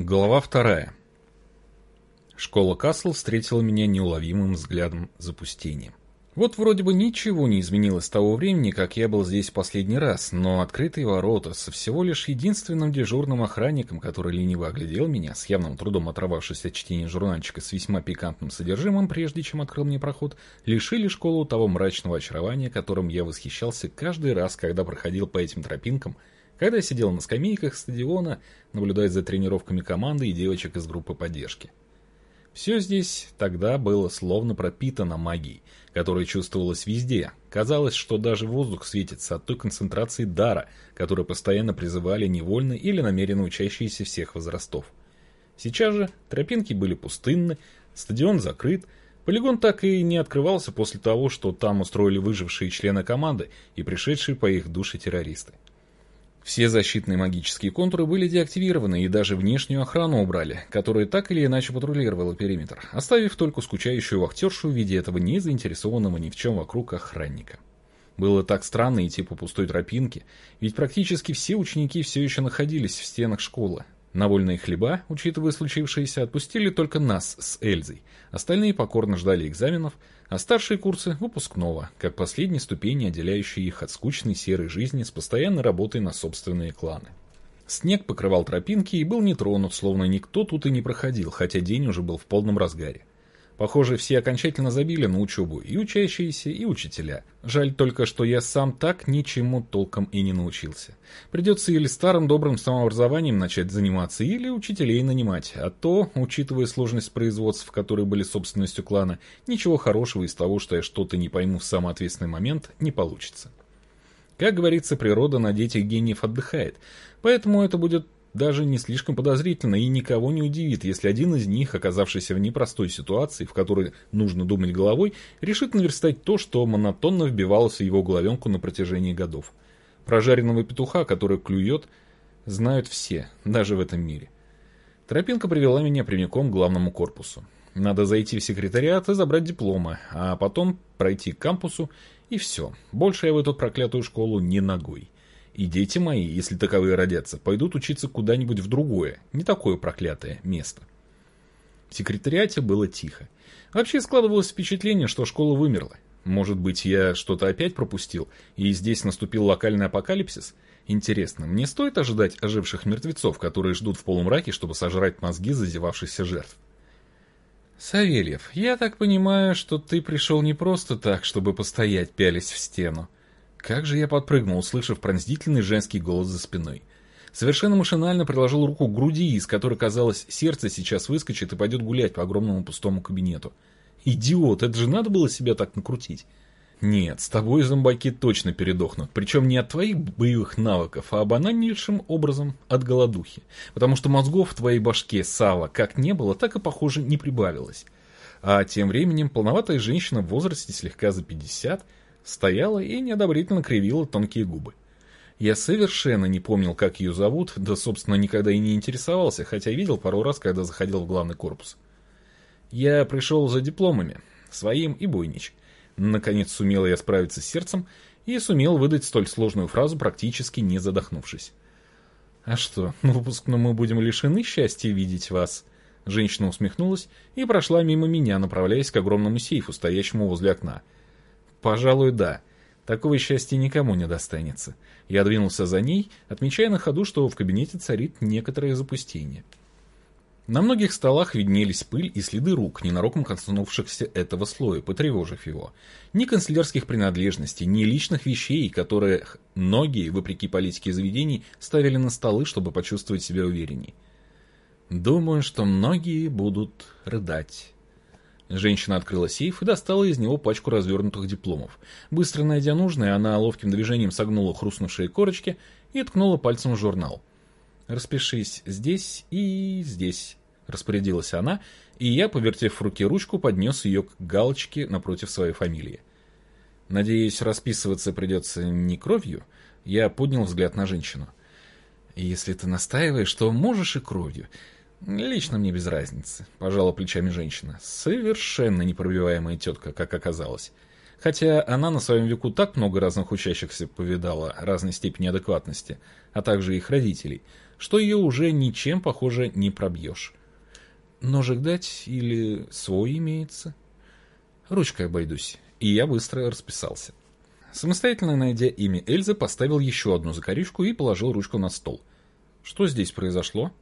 Глава вторая. Школа Касл встретила меня неуловимым взглядом запустения. Вот вроде бы ничего не изменилось с того времени, как я был здесь последний раз, но открытые ворота со всего лишь единственным дежурным охранником, который лениво оглядел меня, с явным трудом оторвавшись от чтения журнальчика с весьма пикантным содержимым, прежде чем открыл мне проход, лишили школу того мрачного очарования, которым я восхищался каждый раз, когда проходил по этим тропинкам, когда я сидел на скамейках стадиона, наблюдая за тренировками команды и девочек из группы поддержки. Все здесь тогда было словно пропитано магией, которая чувствовалась везде. Казалось, что даже воздух светится от той концентрации дара, которую постоянно призывали невольно или намеренно учащиеся всех возрастов. Сейчас же тропинки были пустынны, стадион закрыт, полигон так и не открывался после того, что там устроили выжившие члены команды и пришедшие по их душе террористы. Все защитные магические контуры были деактивированы и даже внешнюю охрану убрали, которая так или иначе патрулировала периметр, оставив только скучающую вахтершу в виде этого не заинтересованного ни в чем вокруг охранника. Было так странно идти по пустой тропинке, ведь практически все ученики все еще находились в стенах школы, на вольные хлеба, учитывая случившееся, отпустили только нас с Эльзой. Остальные покорно ждали экзаменов, а старшие курсы – выпускного, как последние ступени, отделяющие их от скучной серой жизни с постоянной работой на собственные кланы. Снег покрывал тропинки и был не тронут, словно никто тут и не проходил, хотя день уже был в полном разгаре. Похоже, все окончательно забили на учебу, и учащиеся, и учителя. Жаль только, что я сам так ничему толком и не научился. Придется или старым добрым самообразованием начать заниматься, или учителей нанимать, а то, учитывая сложность производств, которые были собственностью клана, ничего хорошего из того, что я что-то не пойму в самый ответственный момент, не получится. Как говорится, природа на детях гениев отдыхает, поэтому это будет даже не слишком подозрительно и никого не удивит, если один из них, оказавшийся в непростой ситуации, в которой нужно думать головой, решит наверстать то, что монотонно вбивалось в его головенку на протяжении годов. Прожаренного петуха, который клюет, знают все, даже в этом мире. Тропинка привела меня прямиком к главному корпусу. Надо зайти в секретариат и забрать дипломы, а потом пройти к кампусу, и все. Больше я в эту проклятую школу не ногой. И дети мои, если таковые родятся, пойдут учиться куда-нибудь в другое, не такое проклятое место. В секретариате было тихо. Вообще складывалось впечатление, что школа вымерла. Может быть, я что-то опять пропустил, и здесь наступил локальный апокалипсис? Интересно, мне стоит ожидать оживших мертвецов, которые ждут в полумраке, чтобы сожрать мозги зазевавшихся жертв? Савельев, я так понимаю, что ты пришел не просто так, чтобы постоять, пялись в стену. Как же я подпрыгнул, услышав пронзительный женский голос за спиной. Совершенно машинально приложил руку к груди, из которой, казалось, сердце сейчас выскочит и пойдет гулять по огромному пустому кабинету. Идиот, это же надо было себя так накрутить. Нет, с тобой зомбаки точно передохнут. Причем не от твоих боевых навыков, а банальнейшим образом от голодухи. Потому что мозгов в твоей башке сала как не было, так и, похоже, не прибавилось. А тем временем полноватая женщина в возрасте слегка за 50 стояла и неодобрительно кривила тонкие губы. Я совершенно не помнил, как ее зовут, да, собственно, никогда и не интересовался, хотя видел пару раз, когда заходил в главный корпус. Я пришел за дипломами, своим и Бойнич. Наконец сумел я справиться с сердцем и сумел выдать столь сложную фразу, практически не задохнувшись. «А что, на выпускном мы будем лишены счастья видеть вас?» Женщина усмехнулась и прошла мимо меня, направляясь к огромному сейфу, стоящему возле окна – Пожалуй, да. Такого счастья никому не достанется. Я двинулся за ней, отмечая на ходу, что в кабинете царит некоторое запустение. На многих столах виднелись пыль и следы рук, ненароком коснувшихся этого слоя, потревожив его. Ни канцелярских принадлежностей, ни личных вещей, которые многие, вопреки политике заведений, ставили на столы, чтобы почувствовать себя уверенней. Думаю, что многие будут рыдать. Женщина открыла сейф и достала из него пачку развернутых дипломов. Быстро найдя нужное, она ловким движением согнула хрустнувшие корочки и ткнула пальцем в журнал. «Распишись здесь и здесь», — распорядилась она, и я, повертев в руке ручку, поднес ее к галочке напротив своей фамилии. Надеюсь, расписываться придется не кровью. Я поднял взгляд на женщину. «Если ты настаиваешь, то можешь и кровью. Лично мне без разницы, пожала плечами женщина. Совершенно непробиваемая тетка, как оказалось. Хотя она на своем веку так много разных учащихся повидала разной степени адекватности, а также их родителей, что ее уже ничем, похоже, не пробьешь. Ножик дать или свой имеется? Ручкой обойдусь. И я быстро расписался. Самостоятельно найдя имя Эльзы, поставил еще одну закорючку и положил ручку на стол. Что здесь произошло?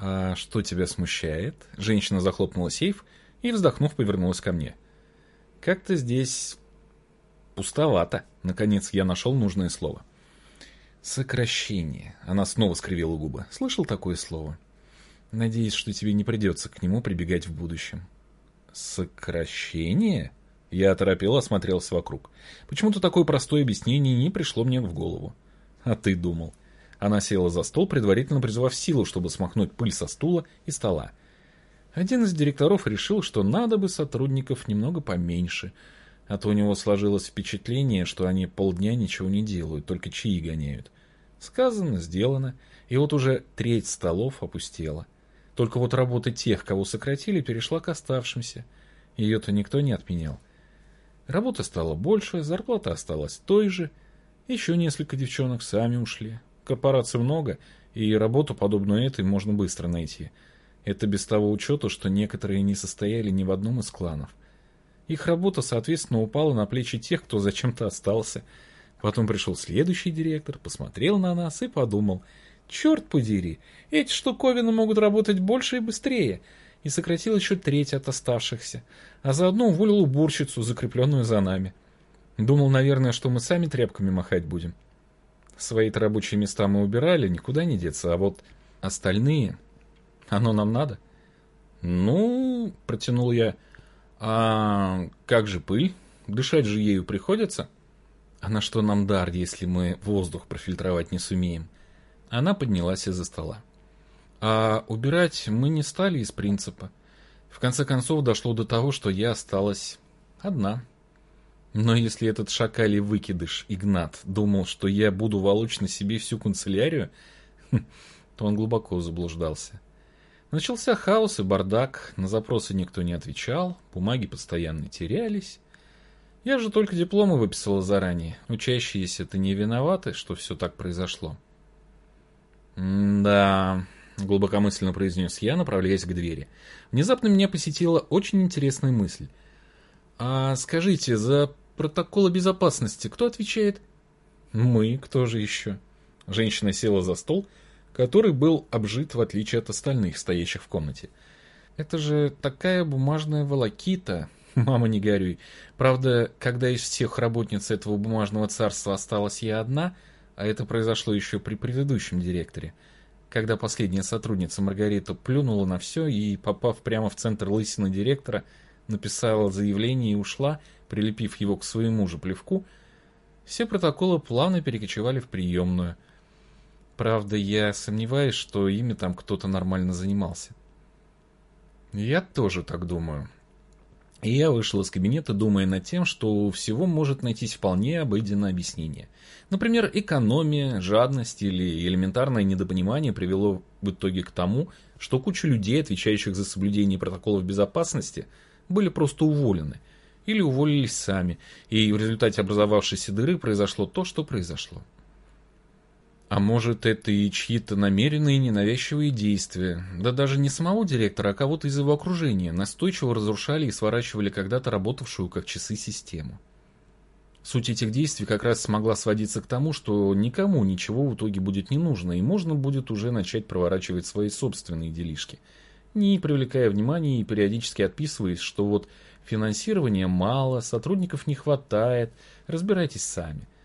А что тебя смущает? Женщина захлопнула сейф и, вздохнув, повернулась ко мне. Как-то здесь пустовато. Наконец я нашел нужное слово. Сокращение. Она снова скривила губы. Слышал такое слово? Надеюсь, что тебе не придется к нему прибегать в будущем. Сокращение? Я оторопел, осмотрелся вокруг. Почему-то такое простое объяснение не пришло мне в голову. А ты думал. Она села за стол, предварительно призвав силу, чтобы смахнуть пыль со стула и стола. Один из директоров решил, что надо бы сотрудников немного поменьше, а то у него сложилось впечатление, что они полдня ничего не делают, только чаи гоняют. Сказано, сделано, и вот уже треть столов опустела. Только вот работа тех, кого сократили, перешла к оставшимся. Ее-то никто не отменял. Работа стала больше, зарплата осталась той же. Еще несколько девчонок сами ушли. Корпораций много, и работу, подобную этой, можно быстро найти. Это без того учета, что некоторые не состояли ни в одном из кланов. Их работа, соответственно, упала на плечи тех, кто зачем-то остался. Потом пришел следующий директор, посмотрел на нас и подумал, черт подери, эти штуковины могут работать больше и быстрее – и сократил еще треть от оставшихся, а заодно уволил уборщицу, закрепленную за нами. Думал, наверное, что мы сами тряпками махать будем. Свои-то рабочие места мы убирали, никуда не деться, а вот остальные... Оно нам надо? Ну, протянул я. А как же пыль? Дышать же ею приходится? А на что нам дар, если мы воздух профильтровать не сумеем? Она поднялась из-за стола. А убирать мы не стали из принципа. В конце концов дошло до того, что я осталась одна. Но если этот шакалий выкидыш, Игнат, думал, что я буду волочь на себе всю канцелярию, то он глубоко заблуждался. Начался хаос и бардак, на запросы никто не отвечал, бумаги постоянно терялись. Я же только дипломы выписала заранее. Учащиеся-то не виноваты, что все так произошло. Да, глубокомысленно произнес я, направляясь к двери. Внезапно меня посетила очень интересная мысль. А скажите, за протоколы безопасности кто отвечает? Мы, кто же еще? Женщина села за стол, который был обжит в отличие от остальных, стоящих в комнате. Это же такая бумажная волокита, мама не горюй. Правда, когда из всех работниц этого бумажного царства осталась я одна, а это произошло еще при предыдущем директоре, когда последняя сотрудница Маргарита плюнула на все и, попав прямо в центр лысины директора, написала заявление и ушла, прилепив его к своему же плевку, все протоколы плавно перекочевали в приемную. Правда, я сомневаюсь, что ими там кто-то нормально занимался. Я тоже так думаю. И я вышел из кабинета, думая над тем, что у всего может найтись вполне обыденное объяснение. Например, экономия, жадность или элементарное недопонимание привело в итоге к тому, что куча людей, отвечающих за соблюдение протоколов безопасности, были просто уволены. Или уволились сами, и в результате образовавшейся дыры произошло то, что произошло. А может, это и чьи-то намеренные ненавязчивые действия, да даже не самого директора, а кого-то из его окружения, настойчиво разрушали и сворачивали когда-то работавшую как часы систему. Суть этих действий как раз смогла сводиться к тому, что никому ничего в итоге будет не нужно, и можно будет уже начать проворачивать свои собственные делишки, не привлекая внимания и периодически отписываясь, что вот финансирования мало, сотрудников не хватает, разбирайтесь сами –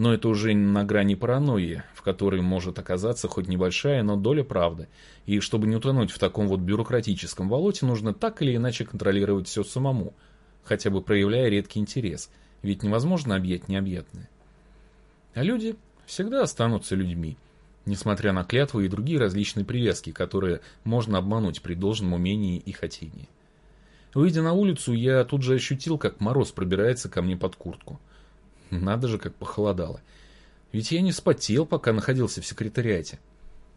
но это уже на грани паранойи, в которой может оказаться хоть небольшая, но доля правды. И чтобы не утонуть в таком вот бюрократическом болоте, нужно так или иначе контролировать все самому, хотя бы проявляя редкий интерес, ведь невозможно объять необъятное. А люди всегда останутся людьми, несмотря на клятвы и другие различные привязки, которые можно обмануть при должном умении и хотении. Выйдя на улицу, я тут же ощутил, как мороз пробирается ко мне под куртку. Надо же, как похолодало. Ведь я не спотел, пока находился в секретариате.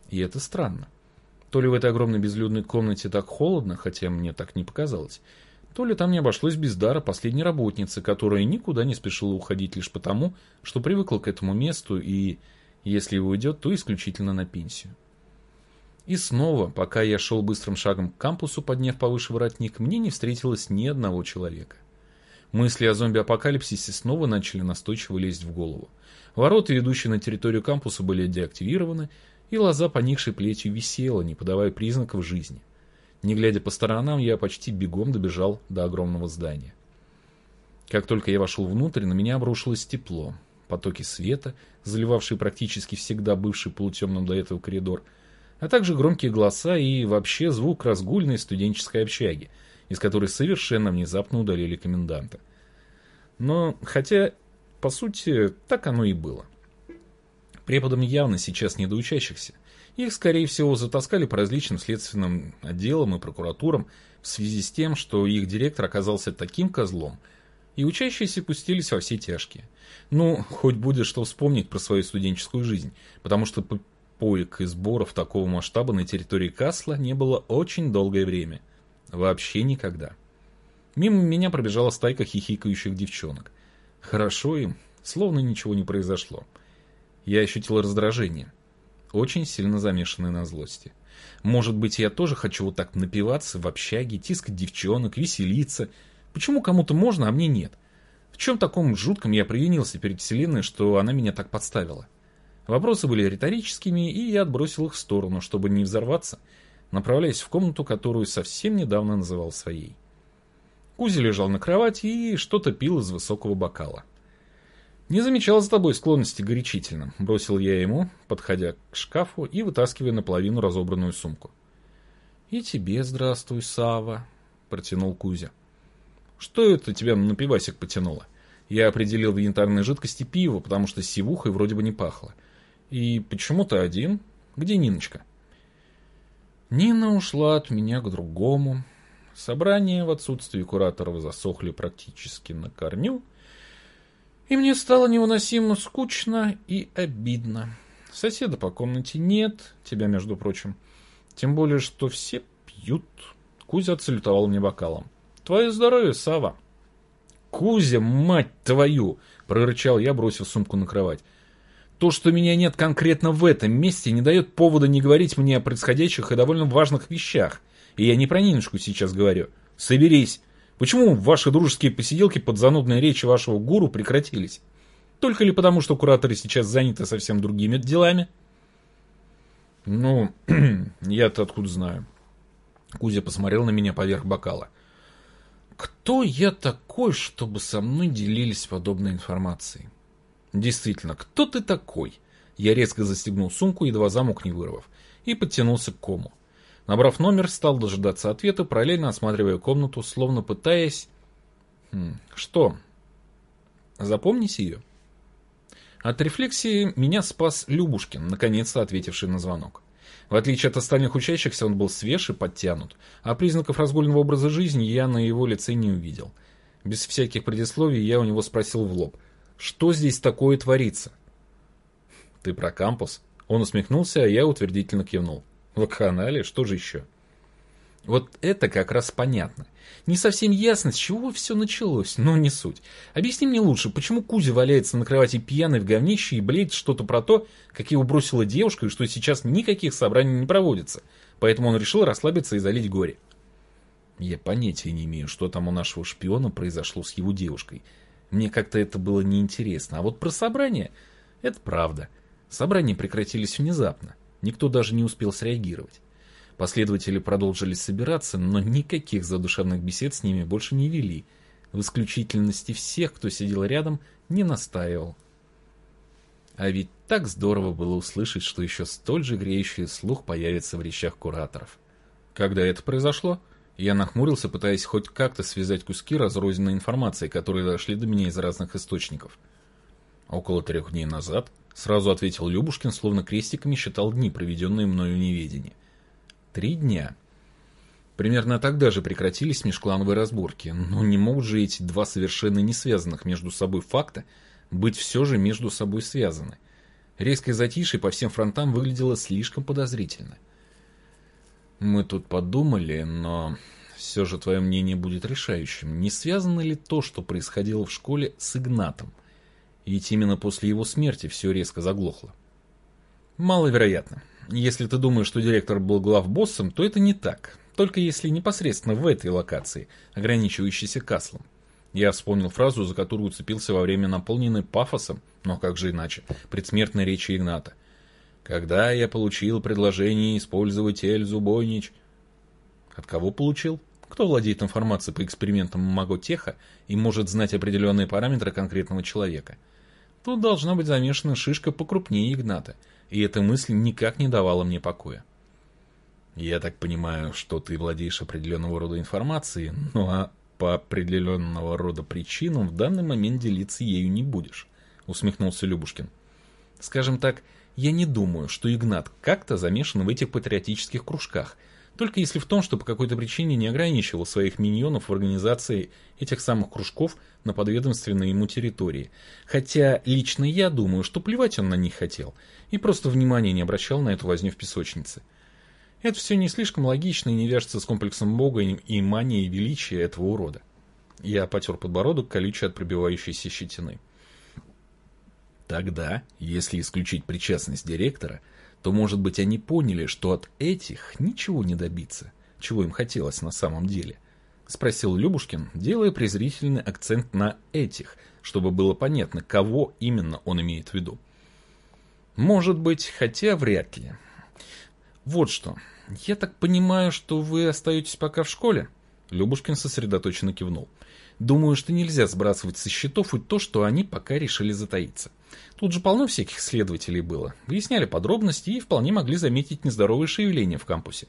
И это странно. То ли в этой огромной безлюдной комнате так холодно, хотя мне так не показалось, то ли там не обошлось без дара последней работницы, которая никуда не спешила уходить лишь потому, что привыкла к этому месту и, если и уйдет, то исключительно на пенсию. И снова, пока я шел быстрым шагом к кампусу, подняв повыше воротник, мне не встретилось ни одного человека. Мысли о зомби-апокалипсисе снова начали настойчиво лезть в голову. Ворота, ведущие на территорию кампуса, были деактивированы, и лоза, поникшей плетью, висела, не подавая признаков жизни. Не глядя по сторонам, я почти бегом добежал до огромного здания. Как только я вошел внутрь, на меня обрушилось тепло. Потоки света, заливавшие практически всегда бывший полутемным до этого коридор, а также громкие голоса и вообще звук разгульной студенческой общаги, из которой совершенно внезапно удалили коменданта. Но, хотя, по сути, так оно и было. Преподам явно сейчас не до учащихся. Их, скорее всего, затаскали по различным следственным отделам и прокуратурам в связи с тем, что их директор оказался таким козлом, и учащиеся пустились во все тяжкие. Ну, хоть будет что вспомнить про свою студенческую жизнь, потому что поек и сборов такого масштаба на территории Касла не было очень долгое время. Вообще никогда. Мимо меня пробежала стайка хихикающих девчонок. Хорошо им, словно ничего не произошло. Я ощутил раздражение очень сильно замешанный на злости. Может быть, я тоже хочу вот так напиваться в общаге, тискать девчонок, веселиться. Почему кому-то можно, а мне нет? В чем таком жутком я провинился перед Вселенной, что она меня так подставила? Вопросы были риторическими, и я отбросил их в сторону, чтобы не взорваться, направляясь в комнату, которую совсем недавно называл своей. Кузя лежал на кровати и что-то пил из высокого бокала. «Не замечал за тобой склонности горячительным», — бросил я ему, подходя к шкафу и вытаскивая наполовину разобранную сумку. «И тебе здравствуй, Сава, протянул Кузя. «Что это тебя на пивасик потянуло?» Я определил в янтарной жидкости пиво, потому что сивухой вроде бы не пахло. «И почему ты один? Где Ниночка?» Нина ушла от меня к другому. Собрания в отсутствии кураторов засохли практически на корню, и мне стало невыносимо скучно и обидно. Соседа по комнате нет, тебя, между прочим. Тем более, что все пьют. Кузя отсалютовал мне бокалом. Твое здоровье, Сава. Кузя, мать твою! Прорычал я, бросив сумку на кровать. То, что меня нет конкретно в этом месте, не дает повода не говорить мне о происходящих и довольно важных вещах. И я не про Ниночку сейчас говорю. Соберись. Почему ваши дружеские посиделки под занудной речи вашего гуру прекратились? Только ли потому, что кураторы сейчас заняты совсем другими делами? Ну, я-то откуда знаю. Кузя посмотрел на меня поверх бокала. Кто я такой, чтобы со мной делились подобной информацией? Действительно, кто ты такой? Я резко застегнул сумку, едва замок не вырвав, и подтянулся к кому. Набрав номер, стал дожидаться ответа, параллельно осматривая комнату, словно пытаясь... Хм, что? Запомнить ее? От рефлексии меня спас Любушкин, наконец-то ответивший на звонок. В отличие от остальных учащихся, он был свеж и подтянут, а признаков разгульного образа жизни я на его лице не увидел. Без всяких предисловий я у него спросил в лоб, что здесь такое творится? «Ты про кампус?» Он усмехнулся, а я утвердительно кивнул. Вакханалия, что же еще? Вот это как раз понятно. Не совсем ясно, с чего все началось, но не суть. Объясни мне лучше, почему Кузя валяется на кровати пьяный в говнище и блеет что-то про то, как его бросила девушка и что сейчас никаких собраний не проводится. Поэтому он решил расслабиться и залить горе. Я понятия не имею, что там у нашего шпиона произошло с его девушкой. Мне как-то это было неинтересно. А вот про собрание – это правда. Собрания прекратились внезапно. Никто даже не успел среагировать. Последователи продолжили собираться, но никаких задушевных бесед с ними больше не вели. В исключительности всех, кто сидел рядом, не настаивал. А ведь так здорово было услышать, что еще столь же греющий слух появится в речах кураторов. Когда это произошло, я нахмурился, пытаясь хоть как-то связать куски разрозненной информации, которые дошли до меня из разных источников. Около трех дней назад Сразу ответил Любушкин, словно крестиками считал дни, проведенные мною в неведении. Три дня. Примерно тогда же прекратились межклановые разборки, но не могут же эти два совершенно не связанных между собой факта быть все же между собой связаны. Резкое затишье по всем фронтам выглядело слишком подозрительно. Мы тут подумали, но все же твое мнение будет решающим. Не связано ли то, что происходило в школе с Игнатом? Ведь именно после его смерти все резко заглохло. Маловероятно. Если ты думаешь, что директор был главбоссом, то это не так. Только если непосредственно в этой локации, ограничивающейся Каслом. Я вспомнил фразу, за которую уцепился во время наполненной пафосом, но как же иначе, предсмертной речи Игната. «Когда я получил предложение использовать Эльзу Бойнич...» От кого получил? Кто владеет информацией по экспериментам Маготеха и может знать определенные параметры конкретного человека? Тут должна быть замешана шишка покрупнее Игната, и эта мысль никак не давала мне покоя. Я так понимаю, что ты владеешь определенного рода информацией, ну а по определенного рода причинам в данный момент делиться ею не будешь, усмехнулся Любушкин. Скажем так, я не думаю, что Игнат как-то замешан в этих патриотических кружках – только если в том, что по какой-то причине не ограничивал своих миньонов в организации этих самых кружков на подведомственной ему территории. Хотя лично я думаю, что плевать он на них хотел, и просто внимания не обращал на эту возню в песочнице. Это все не слишком логично и не вяжется с комплексом Бога и манией величия этого урода. Я потер подбородок, колючий от пробивающейся щетины. Тогда, если исключить причастность директора, то, может быть, они поняли, что от этих ничего не добиться, чего им хотелось на самом деле. Спросил Любушкин, делая презрительный акцент на «этих», чтобы было понятно, кого именно он имеет в виду. Может быть, хотя вряд ли. Вот что. Я так понимаю, что вы остаетесь пока в школе? Любушкин сосредоточенно кивнул. Думаю, что нельзя сбрасывать со счетов и то, что они пока решили затаиться. Тут же полно всяких следователей было. Выясняли подробности и вполне могли заметить нездоровые шевеления в кампусе.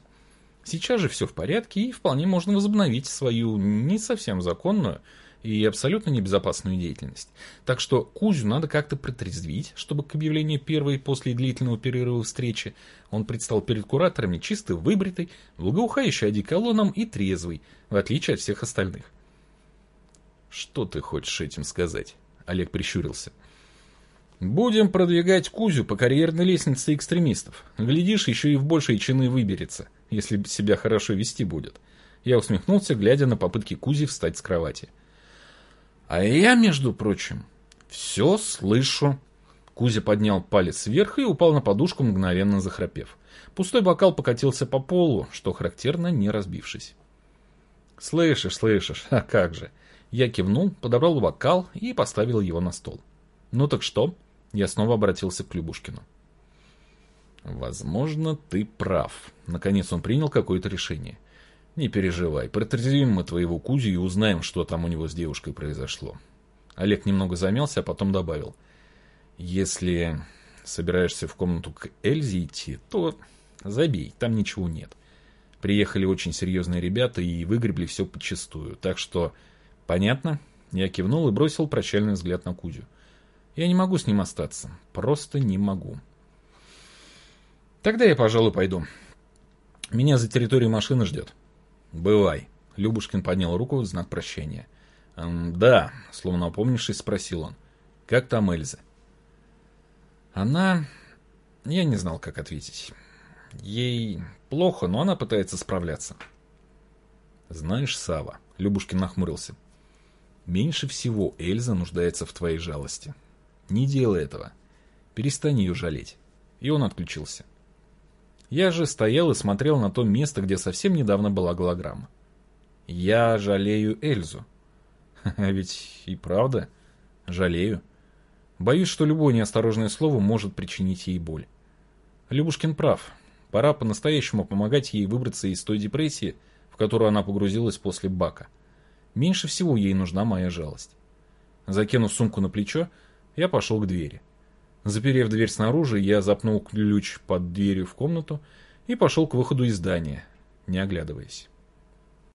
Сейчас же все в порядке и вполне можно возобновить свою не совсем законную и абсолютно небезопасную деятельность. Так что Кузю надо как-то протрезвить, чтобы к объявлению первой после длительного перерыва встречи он предстал перед кураторами чисто выбритый, благоухающий одеколоном и трезвый, в отличие от всех остальных. «Что ты хочешь этим сказать?» Олег прищурился. «Будем продвигать Кузю по карьерной лестнице экстремистов. Глядишь, еще и в большие чины выберется, если себя хорошо вести будет». Я усмехнулся, глядя на попытки Кузи встать с кровати. «А я, между прочим, все слышу». Кузя поднял палец вверх и упал на подушку, мгновенно захрапев. Пустой бокал покатился по полу, что характерно, не разбившись. «Слышишь, слышишь, а как же!» Я кивнул, подобрал бокал и поставил его на стол. «Ну так что?» Я снова обратился к Любушкину. «Возможно, ты прав». Наконец он принял какое-то решение. «Не переживай, протрезвим мы твоего Кузю и узнаем, что там у него с девушкой произошло». Олег немного замялся, а потом добавил. «Если собираешься в комнату к Эльзе идти, то забей, там ничего нет. Приехали очень серьезные ребята и выгребли все подчистую, так что «Понятно?» Я кивнул и бросил прощальный взгляд на Кузю. «Я не могу с ним остаться. Просто не могу». «Тогда я, пожалуй, пойду. Меня за территорией машины ждет». «Бывай». Любушкин поднял руку в знак прощания. «Эм, «Да», — словно опомнившись, спросил он. «Как там Эльза?» «Она...» Я не знал, как ответить. Ей плохо, но она пытается справляться. «Знаешь, Сава, Любушкин нахмурился. Меньше всего Эльза нуждается в твоей жалости. Не делай этого. Перестань ее жалеть. И он отключился. Я же стоял и смотрел на то место, где совсем недавно была голограмма. Я жалею Эльзу. А ведь и правда, жалею. Боюсь, что любое неосторожное слово может причинить ей боль. Любушкин прав. Пора по-настоящему помогать ей выбраться из той депрессии, в которую она погрузилась после бака. Меньше всего ей нужна моя жалость. Закинув сумку на плечо, я пошел к двери. Заперев дверь снаружи, я запнул ключ под дверью в комнату и пошел к выходу из здания, не оглядываясь.